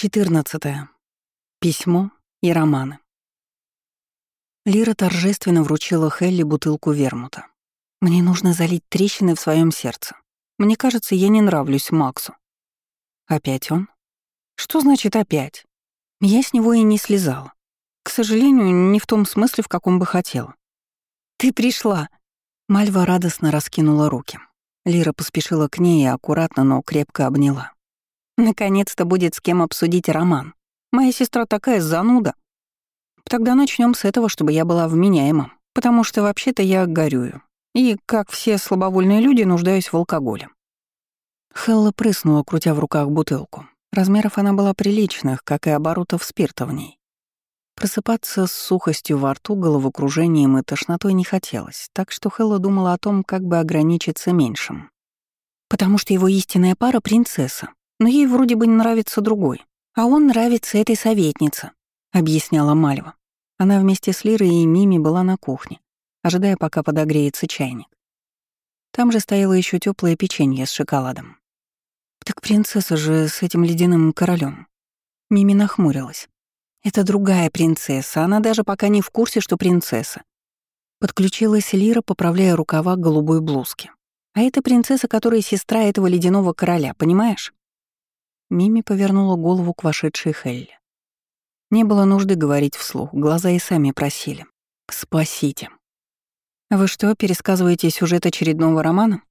14. Письмо и романы. Лира торжественно вручила Хелли бутылку вермута. «Мне нужно залить трещины в своем сердце. Мне кажется, я не нравлюсь Максу». «Опять он?» «Что значит «опять»?» Я с него и не слезала. К сожалению, не в том смысле, в каком бы хотела. «Ты пришла!» Мальва радостно раскинула руки. Лира поспешила к ней и аккуратно, но крепко обняла. Наконец-то будет с кем обсудить роман. Моя сестра такая зануда. Тогда начнем с этого, чтобы я была вменяема, потому что вообще-то я горюю. И, как все слабовольные люди, нуждаюсь в алкоголе. Хелла прыснула, крутя в руках бутылку. Размеров она была приличных, как и оборотов спирта в ней. Просыпаться с сухостью во рту, головокружением и тошнотой не хотелось, так что Хелла думала о том, как бы ограничиться меньшим. Потому что его истинная пара — принцесса, но ей вроде бы не нравится другой, а он нравится этой советнице», — объясняла Мальва. Она вместе с Лирой и Мими была на кухне, ожидая, пока подогреется чайник. Там же стояло еще теплое печенье с шоколадом. «Так принцесса же с этим ледяным королем. Мими нахмурилась. «Это другая принцесса, она даже пока не в курсе, что принцесса». Подключилась Лира, поправляя рукава голубой блузки. «А это принцесса, которая сестра этого ледяного короля, понимаешь?» Мими повернула голову к вошедшей Хелли. Не было нужды говорить вслух, глаза и сами просили. «Спасите». «Вы что, пересказываете сюжет очередного романа?»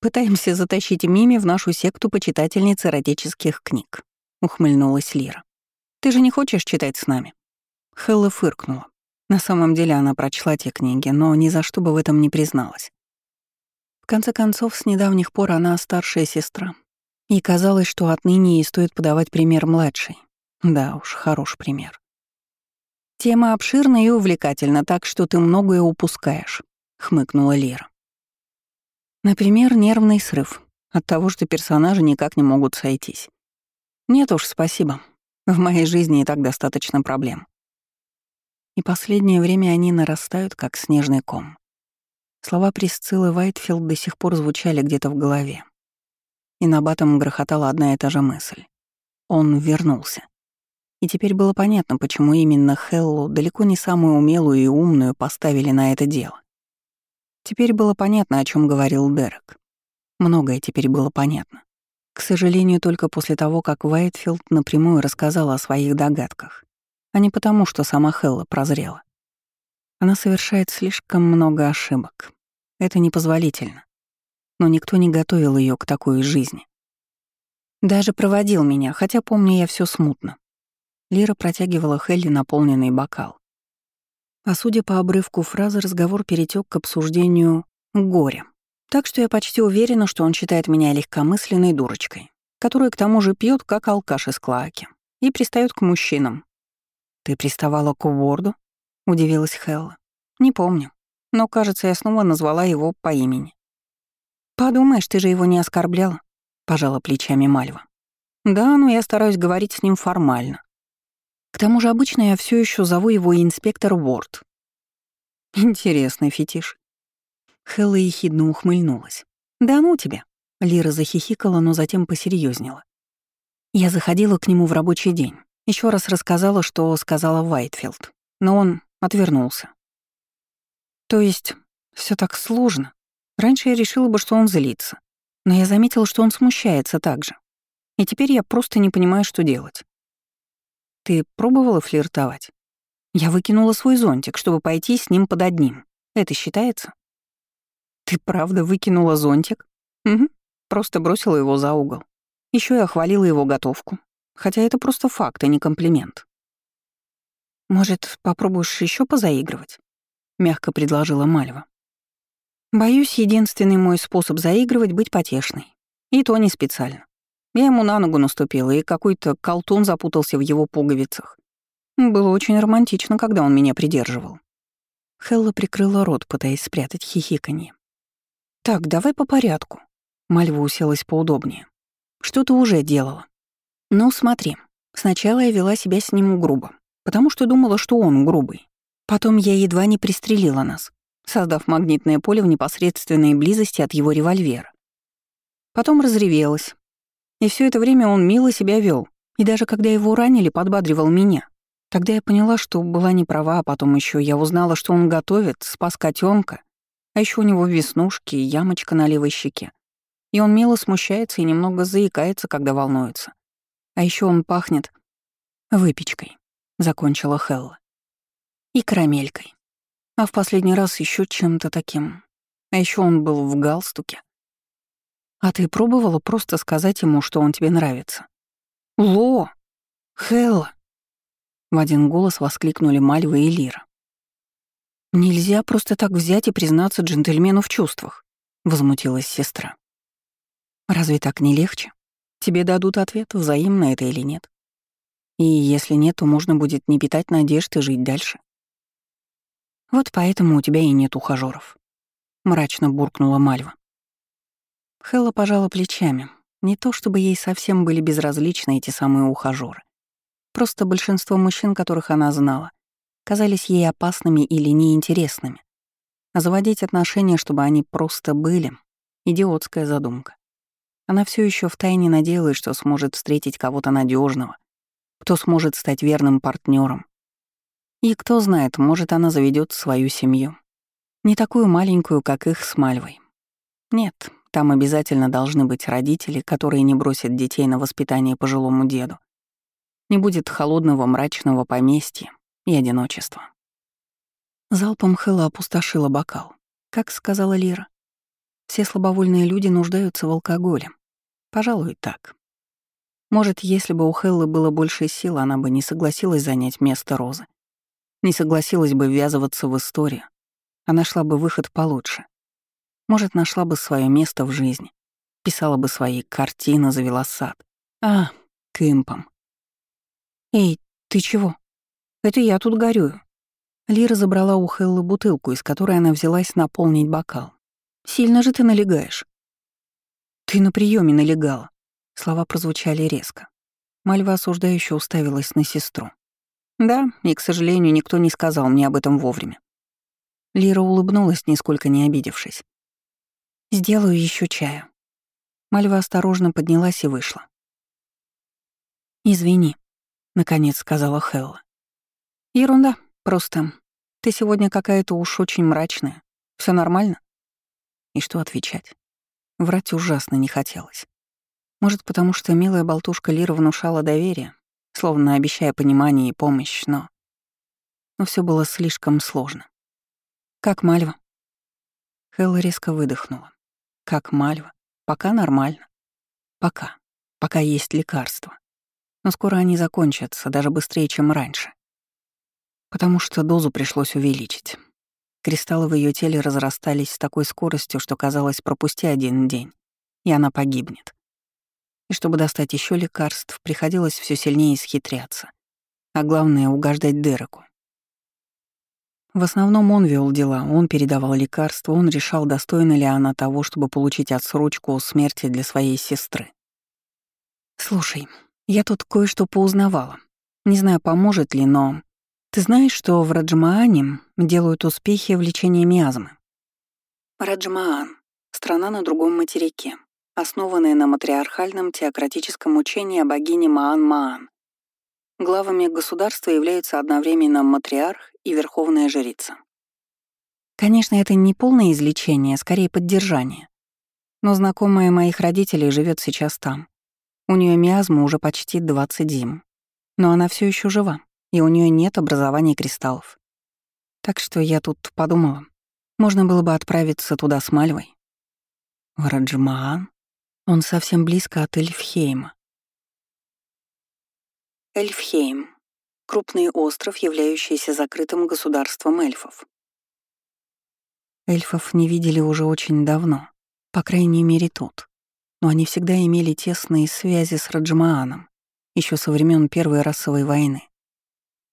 «Пытаемся затащить Мими в нашу секту почитательниц эротических книг», — ухмыльнулась Лира. «Ты же не хочешь читать с нами?» Хелла фыркнула. На самом деле она прочла те книги, но ни за что бы в этом не призналась. В конце концов, с недавних пор она старшая сестра, и казалось, что отныне ей стоит подавать пример младшей. Да уж, хороший пример. «Тема обширна и увлекательна, так что ты многое упускаешь», — хмыкнула Лера. Например, нервный срыв от того, что персонажи никак не могут сойтись. Нет уж, спасибо. В моей жизни и так достаточно проблем. И последнее время они нарастают, как снежный ком. Слова Присциллы Вайтфилд до сих пор звучали где-то в голове и на батом грохотала одна и та же мысль. Он вернулся. И теперь было понятно, почему именно Хеллу, далеко не самую умелую и умную, поставили на это дело. Теперь было понятно, о чем говорил Дерек. Многое теперь было понятно. К сожалению, только после того, как Уайтфилд напрямую рассказала о своих догадках, а не потому, что сама Хелла прозрела. Она совершает слишком много ошибок. Это непозволительно но никто не готовил ее к такой жизни. Даже проводил меня, хотя помню я все смутно. Лира протягивала Хелли наполненный бокал. А судя по обрывку фразы, разговор перетек к обсуждению горя. Так что я почти уверена, что он считает меня легкомысленной дурочкой, которая к тому же пьет как алкаш из клаки, и пристает к мужчинам. «Ты приставала к Уорду?» — удивилась Хелла. «Не помню, но, кажется, я снова назвала его по имени. «Подумаешь, ты же его не оскорбляла», — пожала плечами Мальва. «Да, но я стараюсь говорить с ним формально. К тому же обычно я все еще зову его инспектор Уорд». «Интересный фетиш». Хэлла ехидно ухмыльнулась. «Да ну тебя». Лира захихикала, но затем посерьезнела. Я заходила к нему в рабочий день. Еще раз рассказала, что сказала Вайтфилд, но он отвернулся. То есть все так сложно. Раньше я решила бы, что он злится, но я заметила, что он смущается также. И теперь я просто не понимаю, что делать. Ты пробовала флиртовать? Я выкинула свой зонтик, чтобы пойти с ним под одним. Это считается? Ты правда выкинула зонтик? Угу. Просто бросила его за угол. Еще я хвалила его готовку. Хотя это просто факт, а не комплимент. Может, попробуешь еще позаигрывать? Мягко предложила Мальва. Боюсь, единственный мой способ заигрывать — быть потешной. И то не специально. Я ему на ногу наступила, и какой-то колтун запутался в его пуговицах. Было очень романтично, когда он меня придерживал. Хелла прикрыла рот, пытаясь спрятать хихиканье. «Так, давай по порядку». Мальва уселась поудобнее. «Что ты уже делала?» «Ну, смотри. Сначала я вела себя с ним грубо, потому что думала, что он грубый. Потом я едва не пристрелила нас создав магнитное поле в непосредственной близости от его револьвера. Потом разревелась. И все это время он мило себя вел, И даже когда его ранили, подбадривал меня. Тогда я поняла, что была не права, а потом еще я узнала, что он готовит, спас котенка, а еще у него веснушки и ямочка на левой щеке. И он мило смущается и немного заикается, когда волнуется. А еще он пахнет выпечкой, закончила Хелла. И карамелькой. А в последний раз еще чем-то таким. А еще он был в галстуке. А ты пробовала просто сказать ему, что он тебе нравится? Ло! Хелла! В один голос воскликнули Мальва и Лира. «Нельзя просто так взять и признаться джентльмену в чувствах», — возмутилась сестра. «Разве так не легче? Тебе дадут ответ, взаимно это или нет. И если нет, то можно будет не питать надежд и жить дальше. Вот поэтому у тебя и нет ухажёров», — мрачно буркнула Мальва. Хэлла пожала плечами. Не то чтобы ей совсем были безразличны эти самые ухажёры. Просто большинство мужчин, которых она знала, казались ей опасными или неинтересными. А заводить отношения, чтобы они просто были — идиотская задумка. Она все еще втайне надеялась, что сможет встретить кого-то надежного, кто сможет стать верным партнером. И кто знает, может, она заведет свою семью. Не такую маленькую, как их с Мальвой. Нет, там обязательно должны быть родители, которые не бросят детей на воспитание пожилому деду, не будет холодного мрачного поместья и одиночества. Залпом Хэлла опустошила бокал. Как сказала Лира, все слабовольные люди нуждаются в алкоголе. Пожалуй, так. Может, если бы у Хеллы было больше сил, она бы не согласилась занять место Розы. Не согласилась бы ввязываться в историю, а нашла бы выход получше. Может, нашла бы свое место в жизни, писала бы свои картины, завела сад. А, к импам. «Эй, ты чего? Это я тут горюю». Лира забрала у Хеллы бутылку, из которой она взялась наполнить бокал. «Сильно же ты налегаешь». «Ты на приеме налегала». Слова прозвучали резко. Мальва осуждающе уставилась на сестру. «Да, и, к сожалению, никто не сказал мне об этом вовремя». Лира улыбнулась, нисколько не обидевшись. «Сделаю еще чаю». Мальва осторожно поднялась и вышла. «Извини», наконец сказала Хелла. Ерунда, просто. Ты сегодня какая-то уж очень мрачная. Все нормально? И что отвечать? Врать ужасно не хотелось. Может, потому что милая болтушка Лира внушала доверие, словно обещая понимание и помощь, но... Но все было слишком сложно. Как Мальва? Хелла резко выдохнула. Как Мальва? Пока нормально. Пока. Пока есть лекарство. Но скоро они закончатся, даже быстрее, чем раньше. Потому что дозу пришлось увеличить. Кристаллы в ее теле разрастались с такой скоростью, что казалось, пропусти один день, и она погибнет. И чтобы достать еще лекарств, приходилось все сильнее исхитряться. А главное — угождать Дереку. В основном он вел дела, он передавал лекарства, он решал, достойна ли она того, чтобы получить отсрочку у смерти для своей сестры. «Слушай, я тут кое-что поузнавала. Не знаю, поможет ли, но... Ты знаешь, что в Раджмаане делают успехи в лечении миазмы? Раджмаан — страна на другом материке, основанная на матриархальном теократическом учении о богине Маан-Маан. Главами государства являются одновременно матриарх и верховная жрица. Конечно, это не полное излечение, а скорее поддержание. Но знакомая моих родителей живет сейчас там. У нее миазма уже почти 20 зим. Но она все еще жива, и у нее нет образования кристаллов. Так что я тут подумала, можно было бы отправиться туда с Мальвой. В Раджмаан? Он совсем близко от Эльфхейма. Эльфхейм — крупный остров, являющийся закрытым государством эльфов. Эльфов не видели уже очень давно, по крайней мере тут но они всегда имели тесные связи с Раджмааном, еще со времен Первой расовой войны.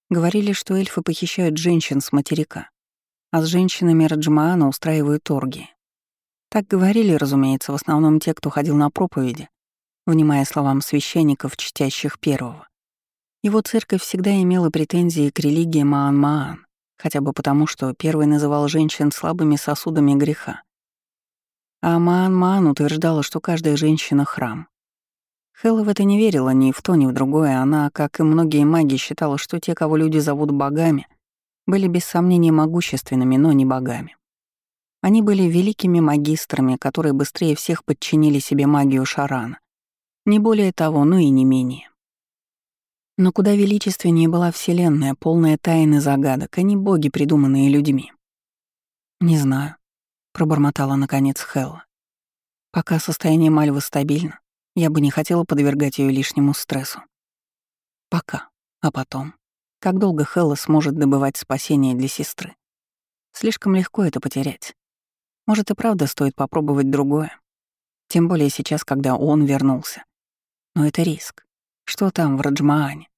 Говорили, что эльфы похищают женщин с материка, а с женщинами Раджмаана устраивают торги. Так говорили, разумеется, в основном те, кто ходил на проповеди, внимая словам священников, чтящих первого. Его церковь всегда имела претензии к религии Маан-Маан, хотя бы потому, что первый называл женщин слабыми сосудами греха, а Маан-Маан утверждала, что каждая женщина — храм. Хэлла в это не верила ни в то, ни в другое. Она, как и многие маги, считала, что те, кого люди зовут богами, были без сомнения могущественными, но не богами. Они были великими магистрами, которые быстрее всех подчинили себе магию Шарана. Не более того, но и не менее. Но куда величественнее была Вселенная, полная тайны загадок, а не боги, придуманные людьми. «Не знаю», — пробормотала наконец Хелла. «Пока состояние Мальвы стабильно, я бы не хотела подвергать ее лишнему стрессу. Пока. А потом? Как долго Хелла сможет добывать спасение для сестры? Слишком легко это потерять. Может, и правда стоит попробовать другое. Тем более сейчас, когда он вернулся. Но это риск. Что там в Раджмаане?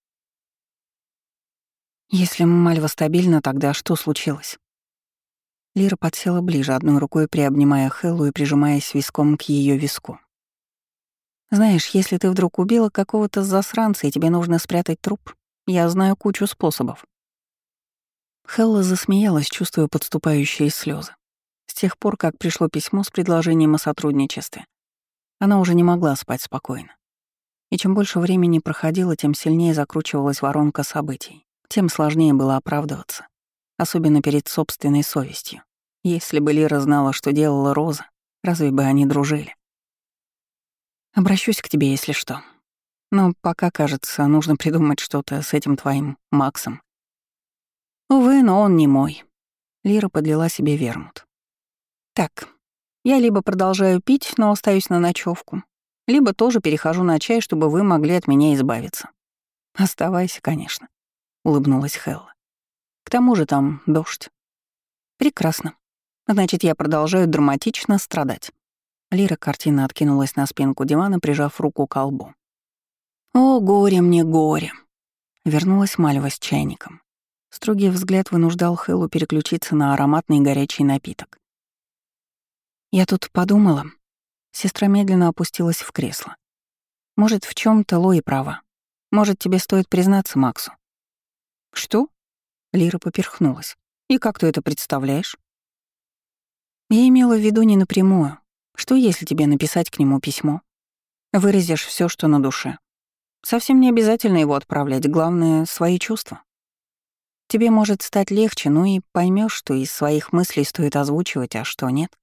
Если Мальва стабильна, тогда что случилось? Лира подсела ближе, одной рукой приобнимая Хеллу и прижимаясь виском к ее виску. Знаешь, если ты вдруг убила какого-то засранца и тебе нужно спрятать труп, я знаю кучу способов. Хелла засмеялась, чувствуя подступающие слезы. Тех пор, как пришло письмо с предложением о сотрудничестве, она уже не могла спать спокойно. И чем больше времени проходило, тем сильнее закручивалась воронка событий, тем сложнее было оправдываться, особенно перед собственной совестью. Если бы Лира знала, что делала Роза, разве бы они дружили? Обращусь к тебе, если что. Но пока, кажется, нужно придумать что-то с этим твоим Максом. Увы, но он не мой. Лира подлила себе вермут. Так, я либо продолжаю пить, но остаюсь на ночевку, либо тоже перехожу на чай, чтобы вы могли от меня избавиться. Оставайся, конечно, улыбнулась Хелла. К тому же там дождь. Прекрасно. Значит, я продолжаю драматично страдать. Лира картина откинулась на спинку дивана, прижав руку к колбу. «О, горе мне, горе!» Вернулась Мальва с чайником. Строгий взгляд вынуждал Хэллу переключиться на ароматный горячий напиток. «Я тут подумала». Сестра медленно опустилась в кресло. «Может, в чем то Лои права. Может, тебе стоит признаться Максу». «Что?» Лира поперхнулась. «И как ты это представляешь?» Я имела в виду не напрямую, что если тебе написать к нему письмо? Выразишь все, что на душе. Совсем не обязательно его отправлять, главное — свои чувства. Тебе может стать легче, ну и поймешь, что из своих мыслей стоит озвучивать, а что нет.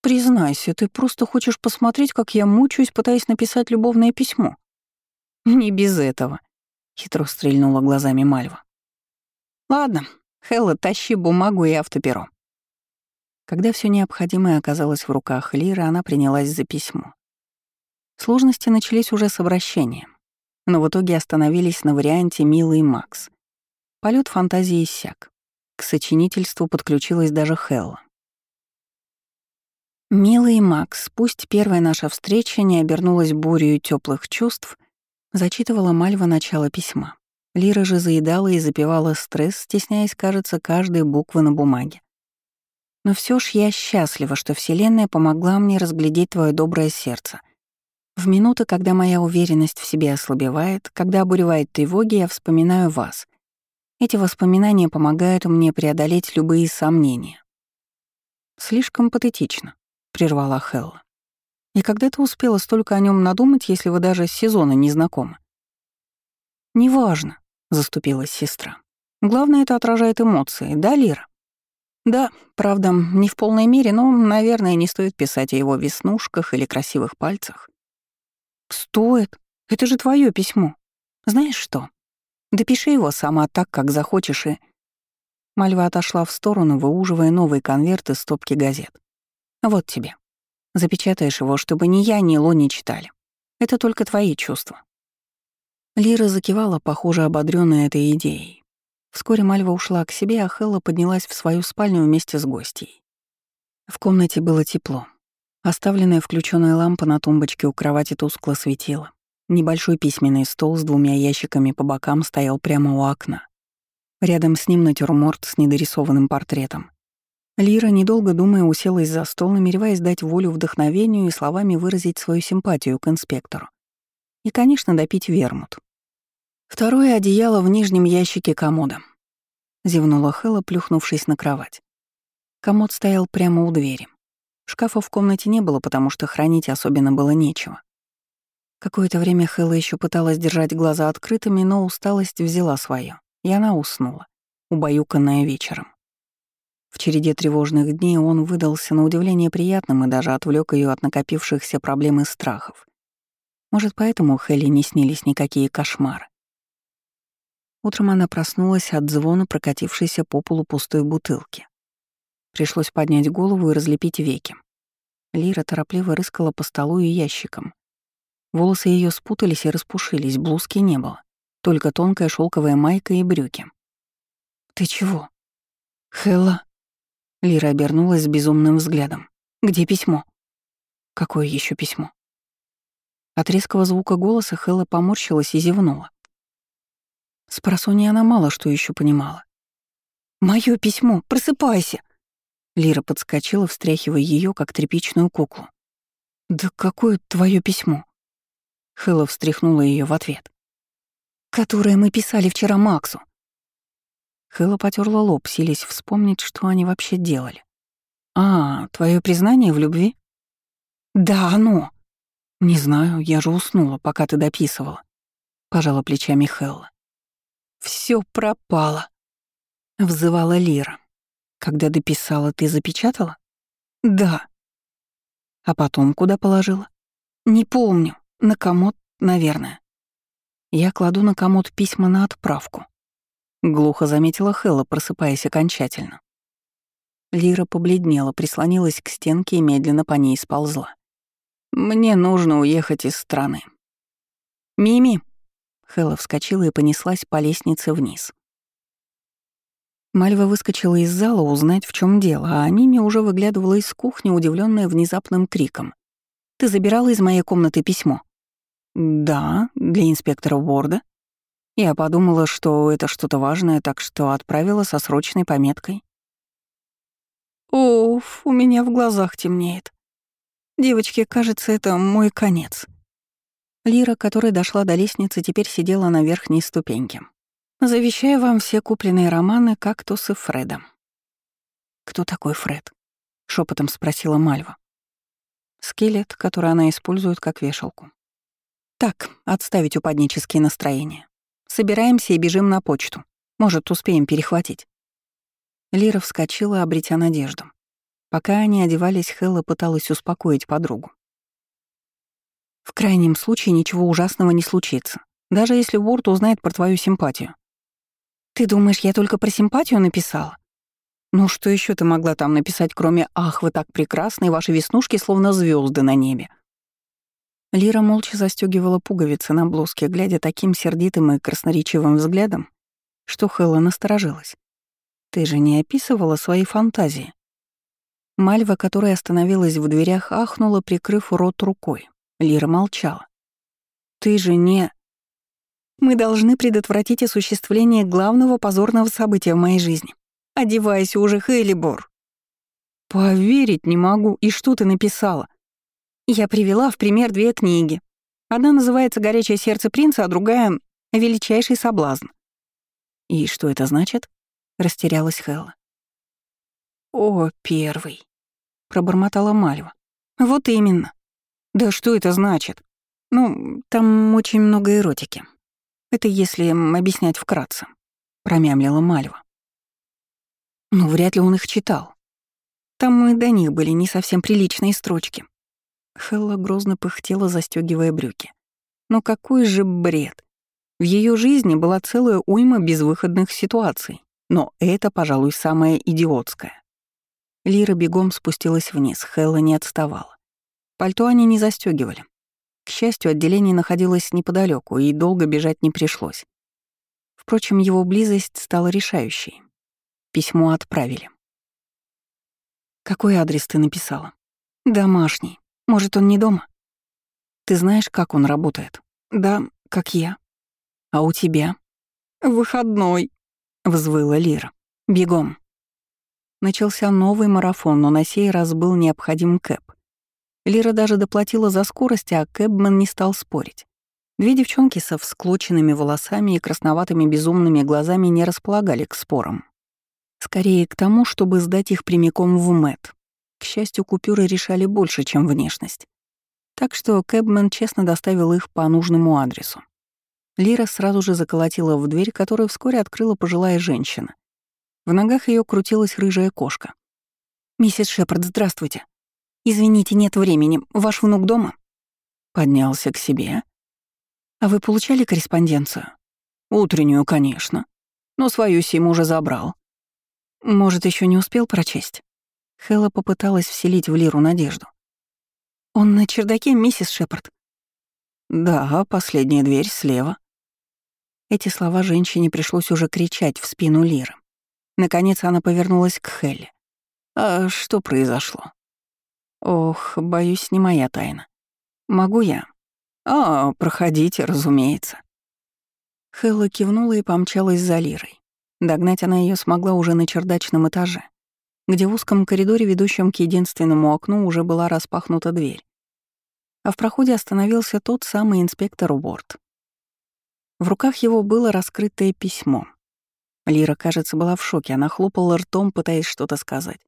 Признайся, ты просто хочешь посмотреть, как я мучаюсь, пытаясь написать любовное письмо. Не без этого, хитро стрельнула глазами Мальва. Ладно, Хелла, тащи бумагу и автоперо. Когда все необходимое оказалось в руках Лиры, она принялась за письмо. Сложности начались уже с обращением, но в итоге остановились на варианте «Милый Макс». Полет фантазии иссяк. К сочинительству подключилась даже Хелла. «Милый Макс, пусть первая наша встреча не обернулась бурей теплых чувств», зачитывала Мальва начало письма. Лира же заедала и запивала стресс, стесняясь, кажется, каждой буквы на бумаге. Но все ж я счастлива, что Вселенная помогла мне разглядеть твое доброе сердце. В минуты, когда моя уверенность в себе ослабевает, когда обуревает тревоги, я вспоминаю вас. Эти воспоминания помогают мне преодолеть любые сомнения. Слишком патетично, прервала Хелла. И когда ты успела столько о нем надумать, если вы даже с сезона не знакомы? Неважно, заступилась сестра. Главное, это отражает эмоции, да, Лира? Да, правда, не в полной мере, но, наверное, не стоит писать о его веснушках или красивых пальцах. Стоит. Это же твое письмо. Знаешь что? Допиши его сама так, как захочешь, и... Мальва отошла в сторону, выуживая новый конверт из стопки газет. Вот тебе. Запечатаешь его, чтобы ни я, ни Ло не читали. Это только твои чувства. Лира закивала, похоже, ободрённая этой идеей. Вскоре Мальва ушла к себе, а Хелла поднялась в свою спальню вместе с гостьей. В комнате было тепло. Оставленная включенная лампа на тумбочке у кровати тускло светила. Небольшой письменный стол с двумя ящиками по бокам стоял прямо у окна. Рядом с ним натюрморт с недорисованным портретом. Лира, недолго думая, уселась за стол, намереваясь дать волю вдохновению и словами выразить свою симпатию к инспектору. И, конечно, допить вермут. Второе одеяло в нижнем ящике комода. Зевнула Хэлла, плюхнувшись на кровать. Комод стоял прямо у двери. Шкафа в комнате не было, потому что хранить особенно было нечего. Какое-то время Хэлла еще пыталась держать глаза открытыми, но усталость взяла свое, и она уснула, убаюканная вечером. В череде тревожных дней он выдался на удивление приятным и даже отвлек ее от накопившихся проблем и страхов. Может, поэтому Хелли не снились никакие кошмары. Утром она проснулась от звона прокатившейся по полу пустой бутылки. Пришлось поднять голову и разлепить веки. Лира торопливо рыскала по столу и ящикам. Волосы ее спутались и распушились, блузки не было. Только тонкая шелковая майка и брюки. «Ты чего?» «Хэлла?» Лира обернулась с безумным взглядом. «Где письмо?» «Какое еще письмо?» От резкого звука голоса Хэлла поморщилась и зевнула. С просонья она мало что еще понимала. «Моё письмо! Просыпайся!» Лира подскочила, встряхивая ее, как тряпичную куклу. «Да какое твое письмо?» Хэлла встряхнула ее в ответ. «Которое мы писали вчера Максу». Хэлла потерла лоб, силясь вспомнить, что они вообще делали. «А, твое признание в любви?» «Да, оно!» «Не знаю, я же уснула, пока ты дописывала», — пожала плечами Хэлла. Все пропало», — взывала Лира. «Когда дописала, ты запечатала?» «Да». «А потом куда положила?» «Не помню. На комод, наверное». Я кладу на комод письма на отправку. Глухо заметила Хэлла, просыпаясь окончательно. Лира побледнела, прислонилась к стенке и медленно по ней сползла. «Мне нужно уехать из страны». «Мими!» Хэлла вскочила и понеслась по лестнице вниз. Мальва выскочила из зала узнать, в чем дело, а Мими уже выглядывала из кухни, удивленная внезапным криком. «Ты забирала из моей комнаты письмо?» «Да, для инспектора Уорда». Я подумала, что это что-то важное, так что отправила со срочной пометкой. «Уф, у меня в глазах темнеет. Девочки, кажется, это мой конец». Лира, которая дошла до лестницы, теперь сидела на верхней ступеньке. «Завещаю вам все купленные романы «Кактусы» Фреда». «Кто такой Фред?» — шепотом спросила Мальва. Скелет, который она использует как вешалку. «Так, отставить упаднические настроения. Собираемся и бежим на почту. Может, успеем перехватить». Лира вскочила, обретя надежду. Пока они одевались, Хелла пыталась успокоить подругу. В крайнем случае ничего ужасного не случится, даже если Уорд узнает про твою симпатию. Ты думаешь, я только про симпатию написала? Ну что еще ты могла там написать, кроме «Ах, вы так прекрасны, ваши веснушки словно звезды на небе»?» Лира молча застегивала пуговицы на блузке, глядя таким сердитым и красноречивым взглядом, что Хэлла насторожилась. «Ты же не описывала свои фантазии?» Мальва, которая остановилась в дверях, ахнула, прикрыв рот рукой. Лира молчала. «Ты же не...» «Мы должны предотвратить осуществление главного позорного события в моей жизни. Одевайся уже, Хейлибор!» «Поверить не могу. И что ты написала?» Я привела в пример две книги. Одна называется «Горячее сердце принца», а другая — «Величайший соблазн». «И что это значит?» — растерялась Хелла. «О, первый», — пробормотала Мальва. «Вот именно. Да что это значит? Ну, там очень много эротики. Это если объяснять вкратце, промямлила Мальва. Ну, вряд ли он их читал. Там и до них были не совсем приличные строчки. Хелла грозно пыхтела, застегивая брюки. Но какой же бред! В ее жизни была целая уйма безвыходных ситуаций, но это, пожалуй, самое идиотское. Лира бегом спустилась вниз, Хелла не отставала. Пальто они не застегивали. К счастью, отделение находилось неподалеку, и долго бежать не пришлось. Впрочем, его близость стала решающей. Письмо отправили. «Какой адрес ты написала?» «Домашний. Может, он не дома?» «Ты знаешь, как он работает?» «Да, как я». «А у тебя?» «Выходной», — взвыла Лира. «Бегом». Начался новый марафон, но на сей раз был необходим Кэп. Лира даже доплатила за скорость, а Кэбман не стал спорить. Две девчонки со всклоченными волосами и красноватыми безумными глазами не располагали к спорам. Скорее к тому, чтобы сдать их прямиком в МЭТ. К счастью, купюры решали больше, чем внешность. Так что Кэбмен честно доставил их по нужному адресу. Лира сразу же заколотила в дверь, которую вскоре открыла пожилая женщина. В ногах ее крутилась рыжая кошка. «Миссис Шепард, здравствуйте. Извините, нет времени. Ваш внук дома?» Поднялся к себе. «А вы получали корреспонденцию?» «Утреннюю, конечно. Но свою Сим уже забрал». «Может, еще не успел прочесть?» Хэлла попыталась вселить в Лиру надежду. «Он на чердаке, миссис Шепард?» «Да, последняя дверь слева». Эти слова женщине пришлось уже кричать в спину Лиры. Наконец она повернулась к Хелле. «А что произошло?» «Ох, боюсь, не моя тайна. Могу я?» «А, проходите, разумеется». Хэлла кивнула и помчалась за Лирой. Догнать она ее смогла уже на чердачном этаже, где в узком коридоре, ведущем к единственному окну, уже была распахнута дверь. А в проходе остановился тот самый инспектор Уорд. В руках его было раскрытое письмо. Лира, кажется, была в шоке, она хлопала ртом, пытаясь что-то сказать.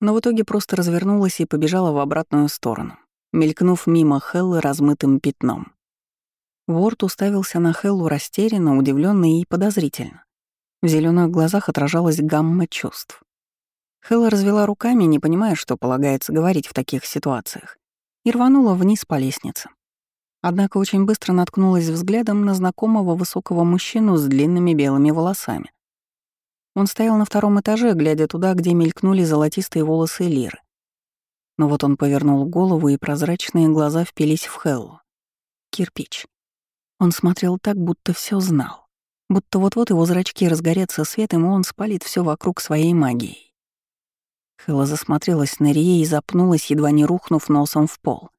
Но в итоге просто развернулась и побежала в обратную сторону, мелькнув мимо Хеллы размытым пятном. Уорд уставился на Хеллу растерянно, удивленно и подозрительно. В зеленых глазах отражалась гамма чувств. Хэлла развела руками, не понимая, что полагается говорить в таких ситуациях, и рванула вниз по лестнице. Однако очень быстро наткнулась взглядом на знакомого высокого мужчину с длинными белыми волосами. Он стоял на втором этаже, глядя туда, где мелькнули золотистые волосы Лиры. Но вот он повернул голову, и прозрачные глаза впились в Хеллу. Кирпич. Он смотрел так, будто все знал будто вот-вот его зрачки разгорятся светом, и он спалит все вокруг своей магией. Хэлла засмотрелась на Рие и запнулась, едва не рухнув носом в пол.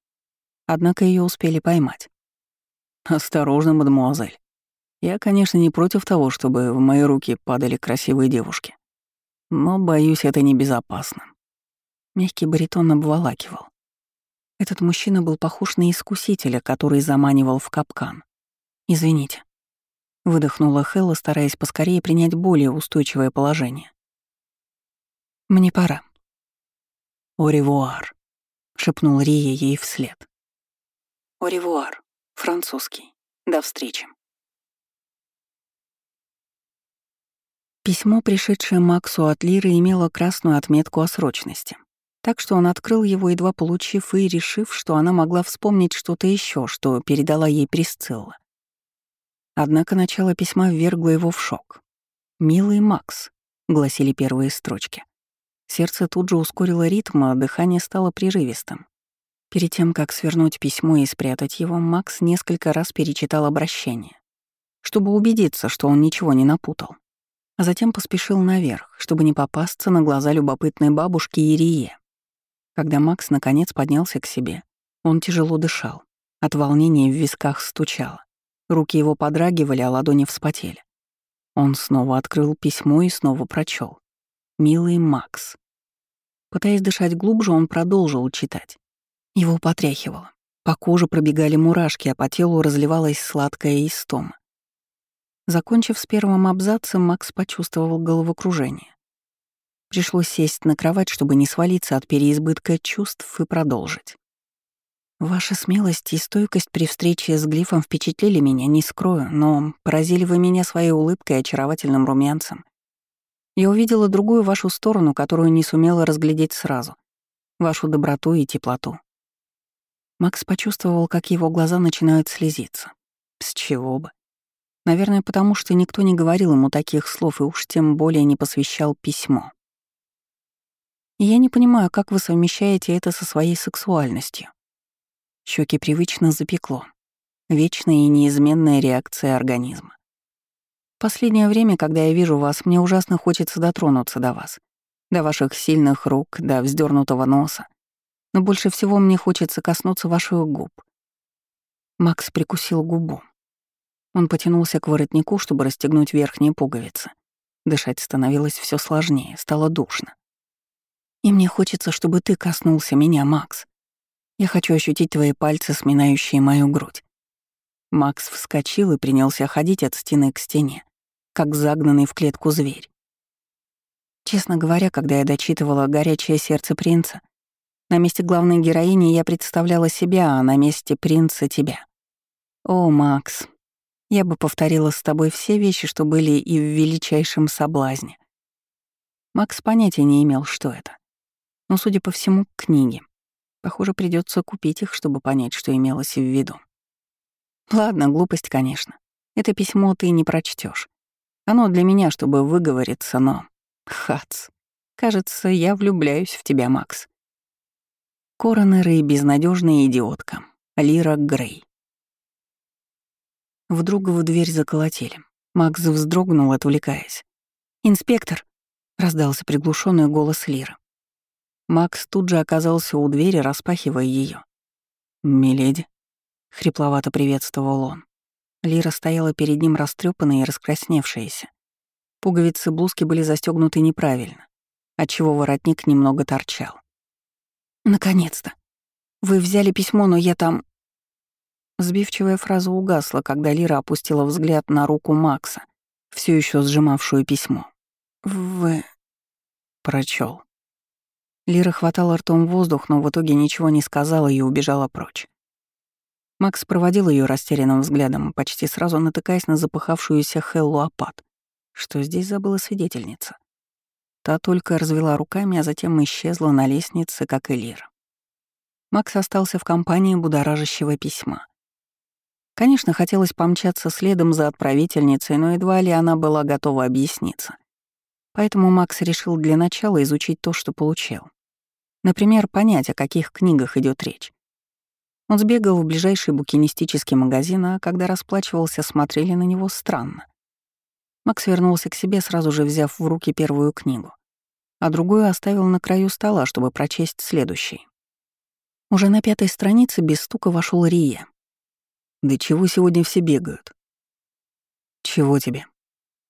Однако ее успели поймать. «Осторожно, мадемуазель. Я, конечно, не против того, чтобы в мои руки падали красивые девушки. Но, боюсь, это небезопасно». Мягкий баритон обволакивал. Этот мужчина был похож на искусителя, который заманивал в капкан. «Извините», Выдохнула Хелла, стараясь поскорее принять более устойчивое положение. «Мне пора». «Оревуар», — шепнул Рия ей вслед. «Оревуар», французский. До встречи. Письмо, пришедшее Максу от Лиры, имело красную отметку о срочности. Так что он открыл его, едва получив и решив, что она могла вспомнить что-то еще, что передала ей Присцилла. Однако начало письма ввергло его в шок. «Милый Макс», — гласили первые строчки. Сердце тут же ускорило ритм, а дыхание стало прерывистым. Перед тем, как свернуть письмо и спрятать его, Макс несколько раз перечитал обращение, чтобы убедиться, что он ничего не напутал. А затем поспешил наверх, чтобы не попасться на глаза любопытной бабушки Ирие. Когда Макс наконец поднялся к себе, он тяжело дышал, от волнения в висках стучало. Руки его подрагивали, а ладони вспотели. Он снова открыл письмо и снова прочел. «Милый Макс». Пытаясь дышать глубже, он продолжил читать. Его потряхивало. По коже пробегали мурашки, а по телу разливалась сладкая истома. Закончив с первым абзацем, Макс почувствовал головокружение. Пришлось сесть на кровать, чтобы не свалиться от переизбытка чувств и продолжить. Ваша смелость и стойкость при встрече с Глифом впечатлили меня, не скрою, но поразили вы меня своей улыбкой и очаровательным румянцем. Я увидела другую вашу сторону, которую не сумела разглядеть сразу. Вашу доброту и теплоту. Макс почувствовал, как его глаза начинают слезиться. С чего бы? Наверное, потому что никто не говорил ему таких слов и уж тем более не посвящал письмо. Я не понимаю, как вы совмещаете это со своей сексуальностью. Щеки привычно запекло. Вечная и неизменная реакция организма. Последнее время, когда я вижу вас, мне ужасно хочется дотронуться до вас. До ваших сильных рук, до вздернутого носа. Но больше всего мне хочется коснуться ваших губ. Макс прикусил губу. Он потянулся к воротнику, чтобы расстегнуть верхние пуговицы. Дышать становилось все сложнее, стало душно. И мне хочется, чтобы ты коснулся меня, Макс. Я хочу ощутить твои пальцы, сминающие мою грудь. Макс вскочил и принялся ходить от стены к стене, как загнанный в клетку зверь. Честно говоря, когда я дочитывала «Горячее сердце принца», На месте главной героини я представляла себя, а на месте принца — тебя. О, Макс, я бы повторила с тобой все вещи, что были и в величайшем соблазне. Макс понятия не имел, что это. Но, судя по всему, книги. Похоже, придется купить их, чтобы понять, что имелось в виду. Ладно, глупость, конечно. Это письмо ты не прочтешь. Оно для меня, чтобы выговориться, но... Хац. Кажется, я влюбляюсь в тебя, Макс. Коронер и безнадежная идиотка. Лира Грей. Вдруг в дверь заколотили. Макс вздрогнул, отвлекаясь. «Инспектор!» — раздался приглушенный голос Лиры. Макс тут же оказался у двери, распахивая ее. «Миледи», — хрипловато приветствовал он. Лира стояла перед ним растрепанная и раскрасневшаяся. Пуговицы блузки были застегнуты неправильно, отчего воротник немного торчал. «Наконец-то! Вы взяли письмо, но я там...» Сбивчивая фраза угасла, когда Лира опустила взгляд на руку Макса, все еще сжимавшую письмо. «Вы...» Прочел. Лира хватала ртом воздух, но в итоге ничего не сказала и убежала прочь. Макс проводил ее растерянным взглядом, почти сразу натыкаясь на запыхавшуюся Хеллу Апат. Что здесь забыла свидетельница? Та только развела руками, а затем исчезла на лестнице, как и Лира. Макс остался в компании будоражащего письма. Конечно, хотелось помчаться следом за отправительницей, но едва ли она была готова объясниться. Поэтому Макс решил для начала изучить то, что получил. Например, понять, о каких книгах идет речь. Он сбегал в ближайший букинистический магазин, а когда расплачивался, смотрели на него странно. Макс вернулся к себе, сразу же взяв в руки первую книгу, а другую оставил на краю стола, чтобы прочесть следующий. Уже на пятой странице без стука вошел Рия. «Да чего сегодня все бегают?» «Чего тебе?»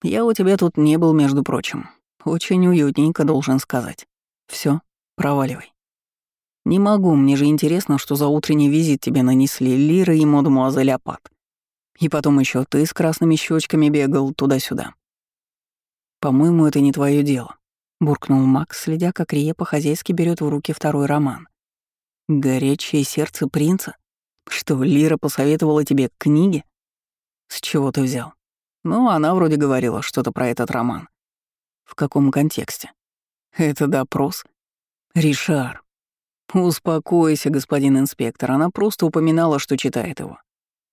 «Я у тебя тут не был, между прочим. Очень уютненько, должен сказать. Все, проваливай». «Не могу, мне же интересно, что за утренний визит тебе нанесли Лира и мадемуазель Апат. И потом еще ты с красными щечками бегал туда-сюда. По-моему, это не твое дело, буркнул Макс, следя, как Рие по-хозяйски берет в руки второй роман. Горячее сердце принца? Что, Лира посоветовала тебе книги? С чего ты взял? Ну, она вроде говорила что-то про этот роман. В каком контексте? Это допрос? Ришар. Успокойся, господин инспектор, она просто упоминала, что читает его.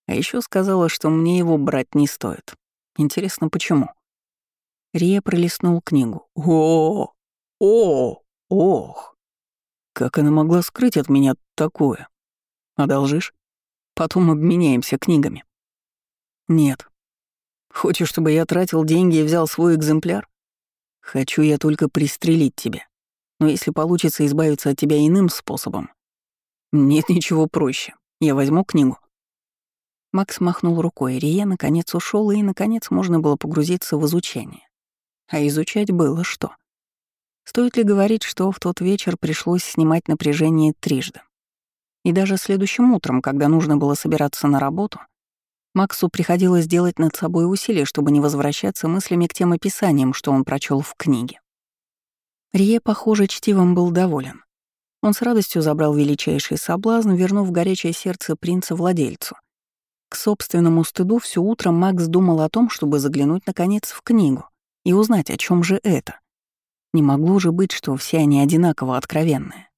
А еще сказала, что мне его брать не стоит. Интересно, почему? Рия пролистнул книгу. О, о, ох. Как она могла скрыть от меня такое? Одолжишь? Потом обменяемся книгами. Нет. Хочешь, чтобы я тратил деньги и взял свой экземпляр? Хочу я только пристрелить тебя. Но если получится избавиться от тебя иным способом... Нет ничего проще. Я возьму книгу, Макс махнул рукой, Рие наконец ушел, и, наконец, можно было погрузиться в изучение. А изучать было что? Стоит ли говорить, что в тот вечер пришлось снимать напряжение трижды? И даже следующим утром, когда нужно было собираться на работу, Максу приходилось делать над собой усилия, чтобы не возвращаться мыслями к тем описаниям, что он прочел в книге. Рие, похоже, чтивом был доволен. Он с радостью забрал величайший соблазн, вернув горячее сердце принца владельцу — к собственному стыду все утро Макс думал о том, чтобы заглянуть, наконец, в книгу и узнать, о чем же это. Не могло же быть, что все они одинаково откровенные.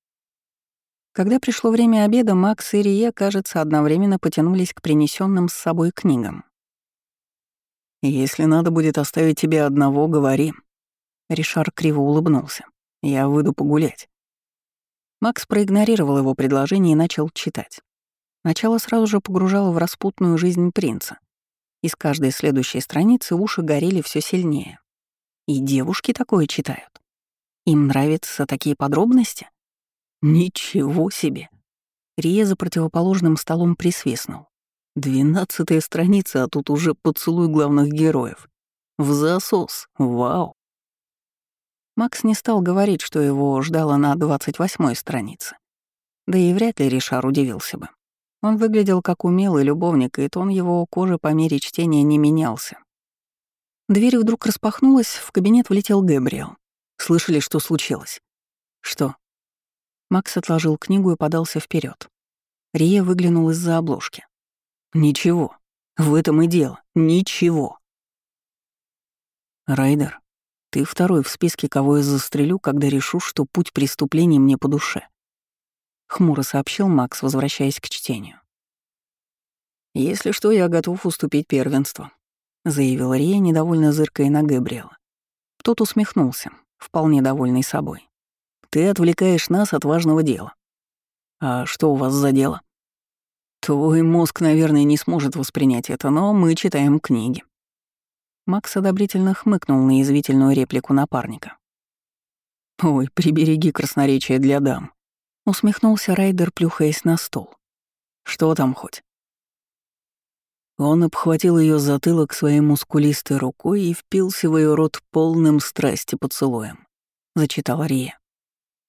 Когда пришло время обеда, Макс и Рие, кажется, одновременно потянулись к принесенным с собой книгам. «Если надо будет оставить тебе одного, говори». Ришар криво улыбнулся. «Я выйду погулять». Макс проигнорировал его предложение и начал читать. Начало сразу же погружало в распутную жизнь принца. Из каждой следующей страницы уши горели все сильнее. И девушки такое читают. Им нравятся такие подробности? Ничего себе! Рия за противоположным столом присвистнул. Двенадцатая страница, а тут уже поцелуй главных героев. В засос. Вау. Макс не стал говорить, что его ждало на двадцать восьмой странице. Да и вряд ли Ришар удивился бы. Он выглядел как умелый любовник, и тон его кожи по мере чтения не менялся. Дверь вдруг распахнулась, в кабинет влетел Гэбриэл. Слышали, что случилось? Что? Макс отложил книгу и подался вперед. Рия выглянул из-за обложки. «Ничего. В этом и дело. Ничего». «Райдер, ты второй в списке, кого я застрелю, когда решу, что путь преступления мне по душе», — хмуро сообщил Макс, возвращаясь к чтению. «Если что, я готов уступить первенство», — заявил Рия, недовольно зыркая на Габриэла. Тот усмехнулся, вполне довольный собой. «Ты отвлекаешь нас от важного дела». «А что у вас за дело?» «Твой мозг, наверное, не сможет воспринять это, но мы читаем книги». Макс одобрительно хмыкнул на язвительную реплику напарника. «Ой, прибереги красноречие для дам», — усмехнулся Райдер, плюхаясь на стол. «Что там хоть?» Он обхватил ее затылок своей мускулистой рукой и впился в ее рот полным страсти поцелуем. Зачитала Рия.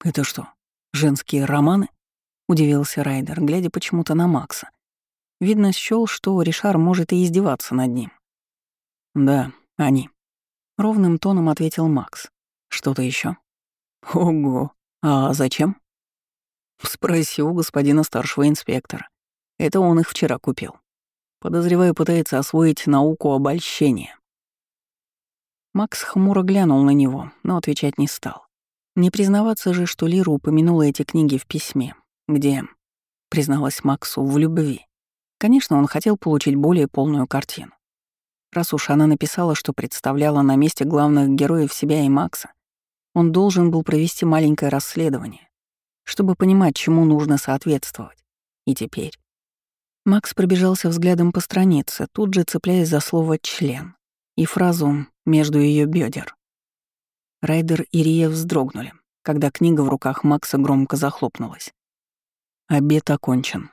«Это что, женские романы?» — удивился Райдер, глядя почему-то на Макса. Видно, счёл, что Ришар может и издеваться над ним. «Да, они», — ровным тоном ответил Макс. «Что-то еще? «Ого, а зачем?» «Спроси у господина старшего инспектора. Это он их вчера купил. Подозреваю, пытается освоить науку обольщения». Макс хмуро глянул на него, но отвечать не стал. Не признаваться же, что Лира упомянула эти книги в письме, где призналась Максу в любви. Конечно, он хотел получить более полную картину. Раз уж она написала, что представляла на месте главных героев себя и Макса, он должен был провести маленькое расследование, чтобы понимать, чему нужно соответствовать. И теперь... Макс пробежался взглядом по странице, тут же цепляясь за слово «член» и фразу «между ее бедер». Райдер и Рия вздрогнули, когда книга в руках Макса громко захлопнулась. Обед окончен.